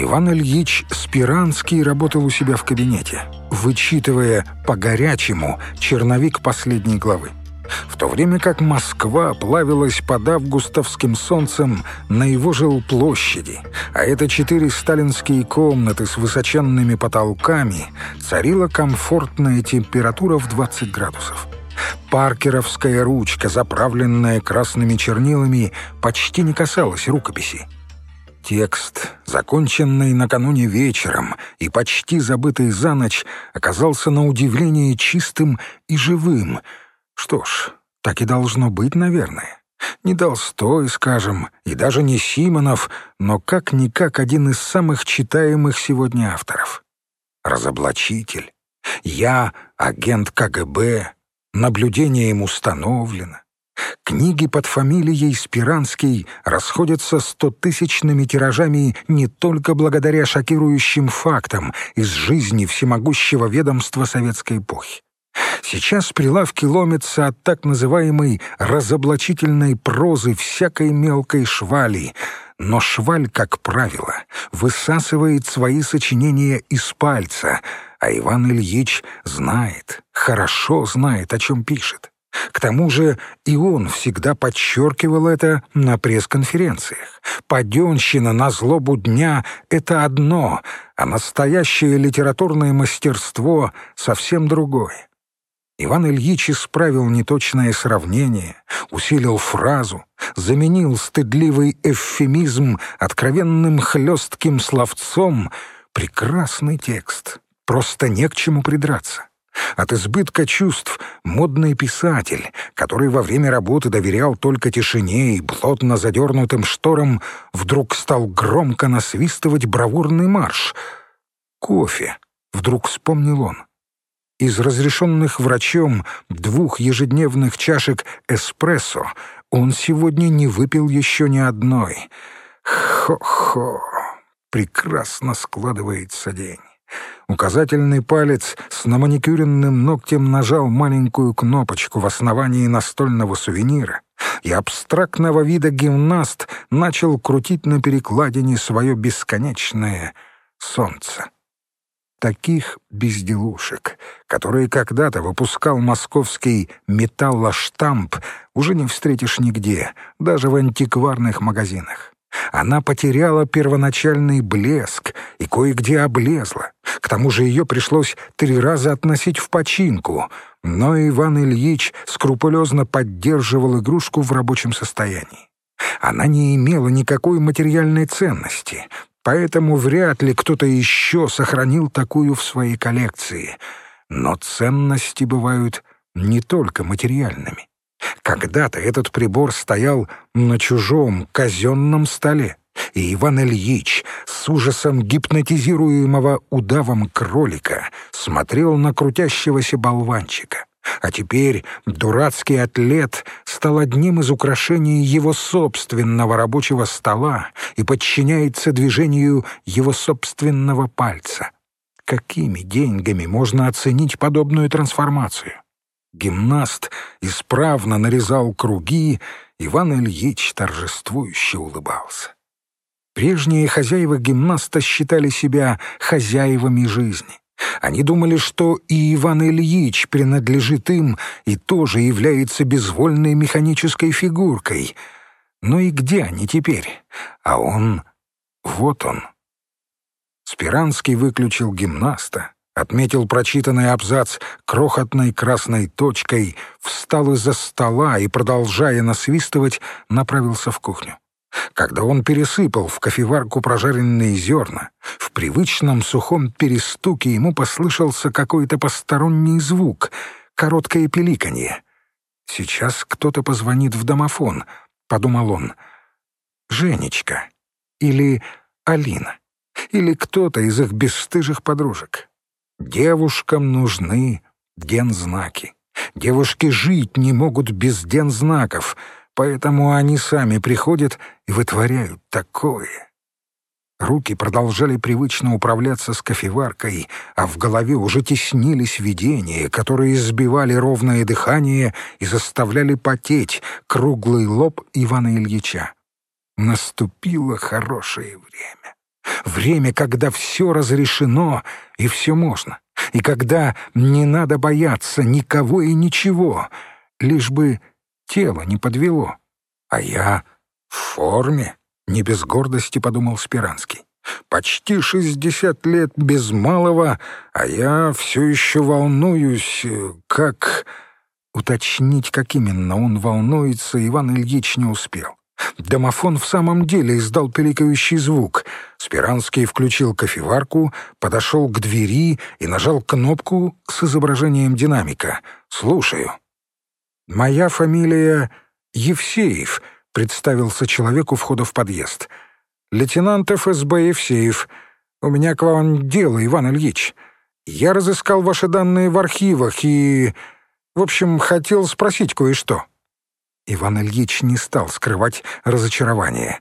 Иван Ильич Спиранский работал у себя в кабинете, вычитывая по-горячему черновик последней главы. В то время как Москва плавилась под августовским солнцем на его жилплощади, а это четыре сталинские комнаты с высоченными потолками, царила комфортная температура в 20 градусов. Паркеровская ручка, заправленная красными чернилами, почти не касалась рукописи. Текст, законченный накануне вечером и почти забытый за ночь, оказался на удивление чистым и живым. Что ж, так и должно быть, наверное. Не Толстой, скажем, и даже не Симонов, но как-никак один из самых читаемых сегодня авторов. Разоблачитель. Я агент КГБ. Наблюдение им установлено. Книги под фамилией Спиранский расходятся стотысячными тиражами не только благодаря шокирующим фактам из жизни всемогущего ведомства советской эпохи. Сейчас прилавки ломятся от так называемой разоблачительной прозы всякой мелкой швали, но шваль, как правило, высасывает свои сочинения из пальца, а Иван Ильич знает, хорошо знает, о чем пишет. К тому же и он всегда подчеркивал это на пресс-конференциях. Паденщина на злобу дня — это одно, а настоящее литературное мастерство — совсем другое. Иван Ильич исправил неточное сравнение, усилил фразу, заменил стыдливый эвфемизм откровенным хлестким словцом. Прекрасный текст, просто не к чему придраться. От избытка чувств модный писатель, который во время работы доверял только тишине и плотно задернутым шторам, вдруг стал громко насвистывать бравурный марш. «Кофе», — вдруг вспомнил он. Из разрешенных врачом двух ежедневных чашек эспрессо он сегодня не выпил еще ни одной. Хо-хо, прекрасно складывается день. Указательный палец с наманикюренным ногтем нажал маленькую кнопочку в основании настольного сувенира, и абстрактного вида гимнаст начал крутить на перекладине свое бесконечное солнце. Таких безделушек, которые когда-то выпускал московский металлоштамп, уже не встретишь нигде, даже в антикварных магазинах. Она потеряла первоначальный блеск и кое-где облезла. К тому же ее пришлось три раза относить в починку, но Иван Ильич скрупулезно поддерживал игрушку в рабочем состоянии. Она не имела никакой материальной ценности, поэтому вряд ли кто-то еще сохранил такую в своей коллекции. Но ценности бывают не только материальными. Когда-то этот прибор стоял на чужом казенном столе, и Иван Ильич с ужасом гипнотизируемого удавом кролика смотрел на крутящегося болванчика. А теперь дурацкий атлет стал одним из украшений его собственного рабочего стола и подчиняется движению его собственного пальца. Какими деньгами можно оценить подобную трансформацию? Гимнаст исправно нарезал круги, Иван Ильич торжествующе улыбался. Прежние хозяева гимнаста считали себя хозяевами жизни. Они думали, что и Иван Ильич принадлежит им и тоже является безвольной механической фигуркой. Но и где они теперь? А он... Вот он. Спиранский выключил гимнаста, отметил прочитанный абзац крохотной красной точкой, встал из-за стола и, продолжая насвистывать, направился в кухню. Когда он пересыпал в кофеварку прожаренные зерна, в привычном сухом перестуке ему послышался какой-то посторонний звук, короткое пиликанье. «Сейчас кто-то позвонит в домофон», — подумал он. «Женечка» или «Алина» или кто-то из их бесстыжих подружек. Девушкам нужны гензнаки. Девушки жить не могут без гензнаков, поэтому они сами приходят и вытворяют такое. Руки продолжали привычно управляться с кофеваркой, а в голове уже теснились видения, которые сбивали ровное дыхание и заставляли потеть круглый лоб Ивана Ильича. Наступило хорошее время. время, когда все разрешено и все можно, и когда не надо бояться никого и ничего, лишь бы тело не подвело. А я в форме, не без гордости подумал Спиранский. Почти шестьдесят лет без малого, а я все еще волнуюсь, как... Уточнить, как именно он волнуется, Иван Ильич не успел. Домофон в самом деле издал пиликающий звук. Спиранский включил кофеварку, подошел к двери и нажал кнопку с изображением динамика. «Слушаю». «Моя фамилия Евсеев», — представился человеку входа в подъезд. «Лейтенант ФСБ Евсеев. У меня к вам дело, Иван Ильич. Я разыскал ваши данные в архивах и... В общем, хотел спросить кое-что». Иван Ильич не стал скрывать разочарование.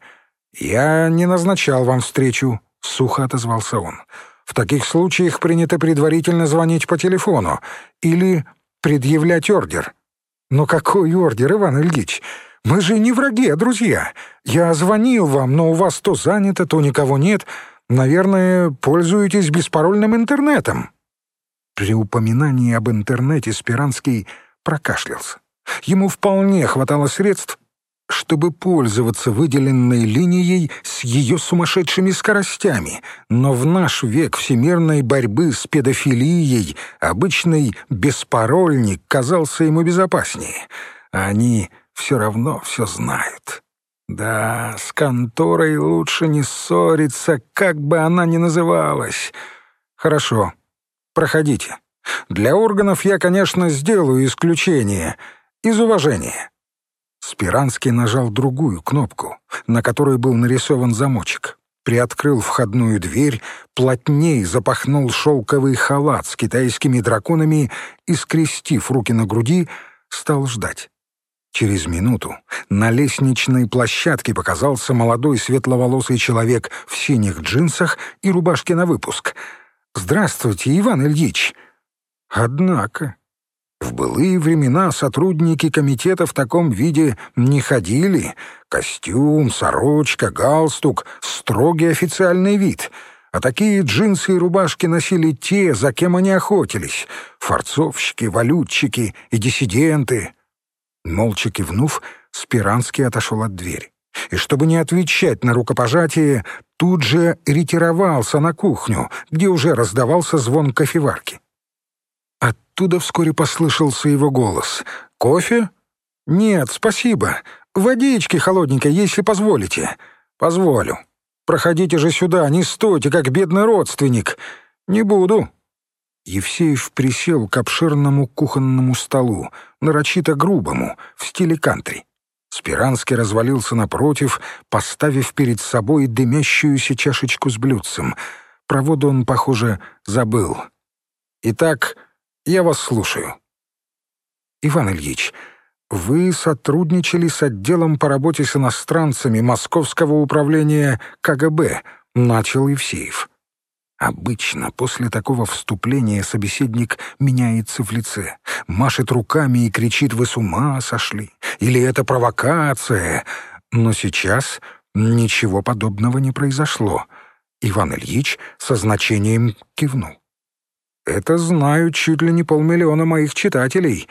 «Я не назначал вам встречу», — сухо отозвался он. «В таких случаях принято предварительно звонить по телефону или предъявлять ордер». «Но какой ордер, Иван Ильич? Мы же не враги, а друзья. Я звонил вам, но у вас то занято, то никого нет. Наверное, пользуетесь беспарольным интернетом». При упоминании об интернете Спиранский прокашлялся. Ему вполне хватало средств, чтобы пользоваться выделенной линией с ее сумасшедшими скоростями, но в наш век всемирной борьбы с педофилией обычный беспарольник казался ему безопаснее. А они все равно все знают. Да, с конторой лучше не ссориться, как бы она ни называлась. Хорошо, проходите. Для органов я, конечно, сделаю исключение — из уважения». Спиранский нажал другую кнопку, на которой был нарисован замочек. Приоткрыл входную дверь, плотней запахнул шелковый халат с китайскими драконами и, скрестив руки на груди, стал ждать. Через минуту на лестничной площадке показался молодой светловолосый человек в синих джинсах и рубашке на выпуск. «Здравствуйте, Иван Ильич!» Однако в былые времена сотрудники комитета в таком виде не ходили. Костюм, сорочка, галстук — строгий официальный вид. А такие джинсы и рубашки носили те, за кем они охотились — форцовщики, валютчики и диссиденты. Молча кивнув, Спиранский отошел от двери. И чтобы не отвечать на рукопожатие, тут же ретировался на кухню, где уже раздавался звон кофеварки. Оттуда вскоре послышался его голос. «Кофе?» «Нет, спасибо. Водички холодненькой, если позволите». «Позволю. Проходите же сюда, не стойте, как бедный родственник». «Не буду». Евсеев присел к обширному кухонному столу, нарочито грубому, в стиле кантри. Спиранский развалился напротив, поставив перед собой дымящуюся чашечку с блюдцем. Проводу он, похоже, забыл. «Итак, я вас слушаю. Иван Ильич, вы сотрудничали с отделом по работе с иностранцами Московского управления КГБ, начал Евсеев. Обычно после такого вступления собеседник меняется в лице, машет руками и кричит «Вы с ума сошли!» или «Это провокация!» Но сейчас ничего подобного не произошло. Иван Ильич со значением кивнул. Это знают чуть ли не полмиллиона моих читателей.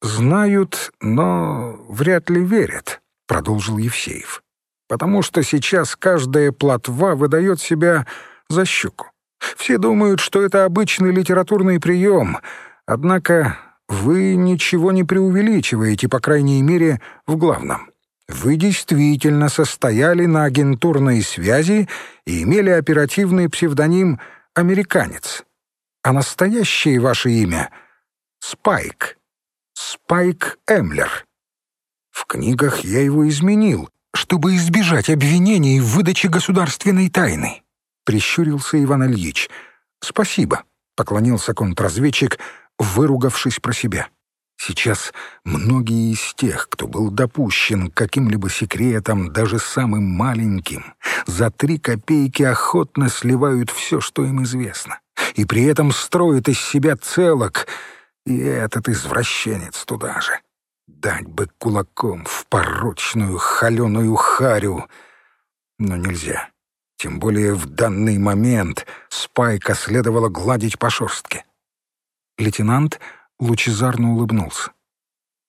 Знают, но вряд ли верят, — продолжил Евсеев. Потому что сейчас каждая плотва выдает себя за щуку. Все думают, что это обычный литературный прием, однако вы ничего не преувеличиваете, по крайней мере, в главном. Вы действительно состояли на агентурной связи и имели оперативный псевдоним «Американец». А настоящее ваше имя — Спайк. Спайк Эмлер. В книгах я его изменил, чтобы избежать обвинений в выдаче государственной тайны. Прищурился Иван Ильич. «Спасибо», — поклонился контрразведчик, выругавшись про себя. Сейчас многие из тех, кто был допущен каким-либо секретам, даже самым маленьким, за три копейки охотно сливают все, что им известно и при этом строит из себя целок, и этот извращенец туда же. Дать бы кулаком в порочную холеную харю. Но нельзя. Тем более в данный момент Спайка следовало гладить по шерстке. Лейтенант лучезарно улыбнулся.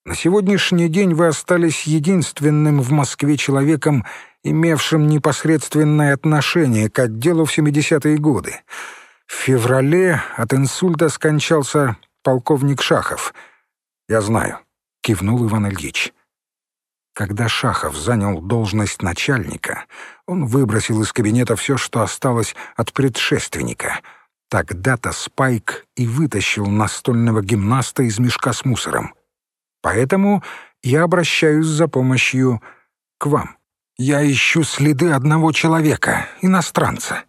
На сегодняшний день вы остались единственным в Москве человеком, имевшим непосредственное отношение к отделу в 70-е годы. В феврале от инсульта скончался полковник Шахов. «Я знаю», — кивнул Иван Ильич. Когда Шахов занял должность начальника, он выбросил из кабинета все, что осталось от предшественника. Тогда-то Спайк и вытащил настольного гимнаста из мешка с мусором. Поэтому я обращаюсь за помощью к вам. Я ищу следы одного человека, иностранца.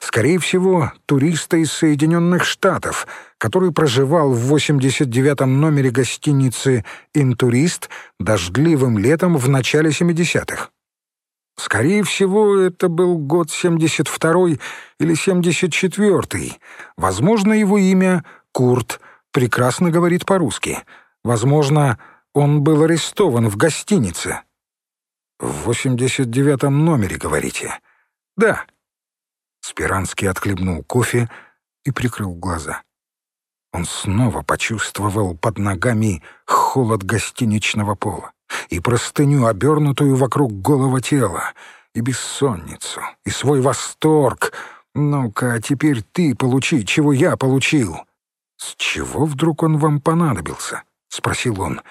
Скорее всего, туриста из Соединенных Штатов, который проживал в 89-м номере гостиницы «Интурист» дождливым летом в начале 70-х. Скорее всего, это был год 72-й или 74-й. Возможно, его имя Курт, прекрасно говорит по-русски — Возможно, он был арестован в гостинице. В 89-м номере, говорите? Да. Спиранский отхлебнул кофе и прикрыл глаза. Он снова почувствовал под ногами холод гостиничного пола и простыню, обернутую вокруг голого тела, и бессонницу, и свой восторг. «Ну-ка, теперь ты получи, чего я получил». С чего вдруг он вам понадобился? — спросил он.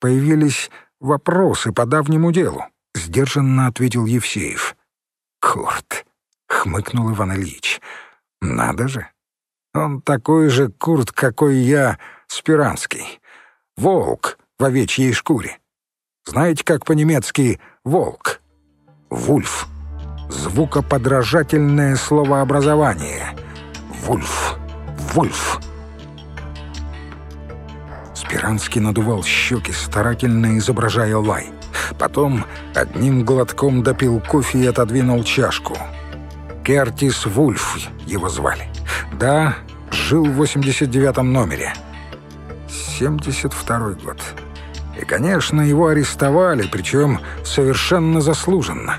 «Появились вопросы по давнему делу», — сдержанно ответил Евсеев. «Курт», — хмыкнул Иван Ильич. «Надо же. Он такой же Курт, какой я, Спиранский. Волк в овечьей шкуре. Знаете, как по-немецки «волк»? «Вульф». Звукоподражательное словообразование. «Вульф», «вульф». Спиранский надувал щеки, старательно изображая лай. Потом одним глотком допил кофе и отодвинул чашку. Кертис Вульф его звали. Да, жил в 89-м номере. 72-й год. И, конечно, его арестовали, причем совершенно заслуженно.